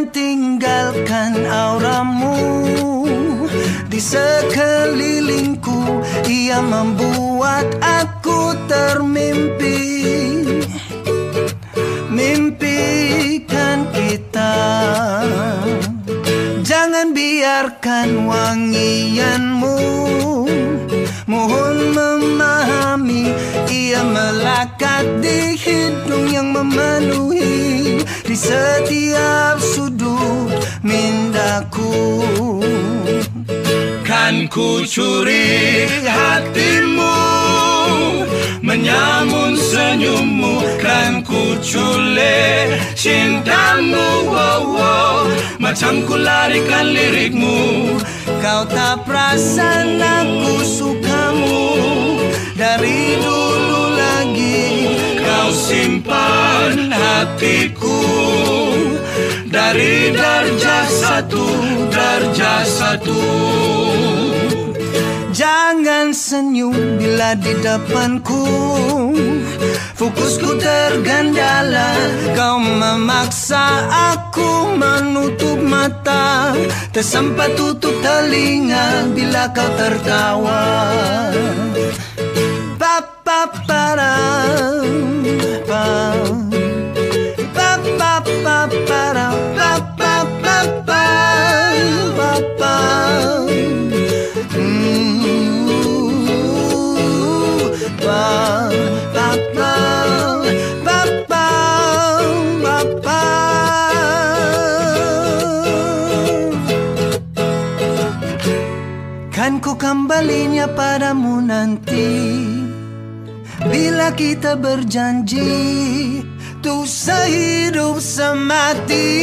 Jangan tinggalkan auramu. Di sekelilingku ia membuat aku termimpi. Mimpikan kita. Jangan biarkan wangianmu. Mohon memahami Ia melakat di hidung yang memenuhi. Di setiap mindaku Kan ku curi hatimu Menyamun senyummu. Kan ku culik cintamu wow, wow. Macam ku larikan lirikmu. Kau tak perasan aku sukamu. Dari dulu lagi Kau simpan hatiku Dari darjah satu Darjah satu. Jangan senyum bila di depanku. Fokusku tergandala Kau memaksa aku menutup mata. Tersempat tutup telinga bila kau tertawa. Papa para Kan ku kembalinya padamu nanti. Bila kita berjanji Tuh sehidup semati.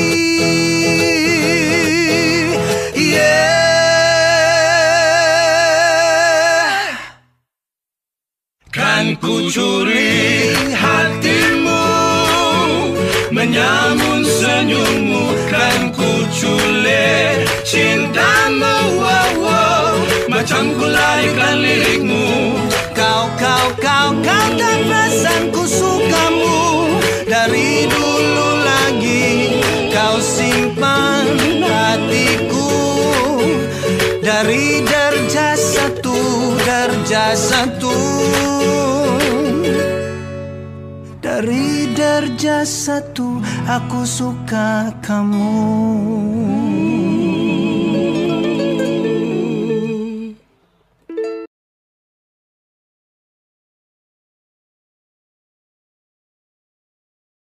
Yeah. Kan ku curi hatimu Menyamun senyummu. Kan ku culik. Macam ku larikan lirikmu. Kau, kau, kau, kau tak perasan ku sukamu. Dari dulu lagi Kau simpan hatiku. Dari darjah satu, darjah satu. Dari darjah satu Aku suka kamu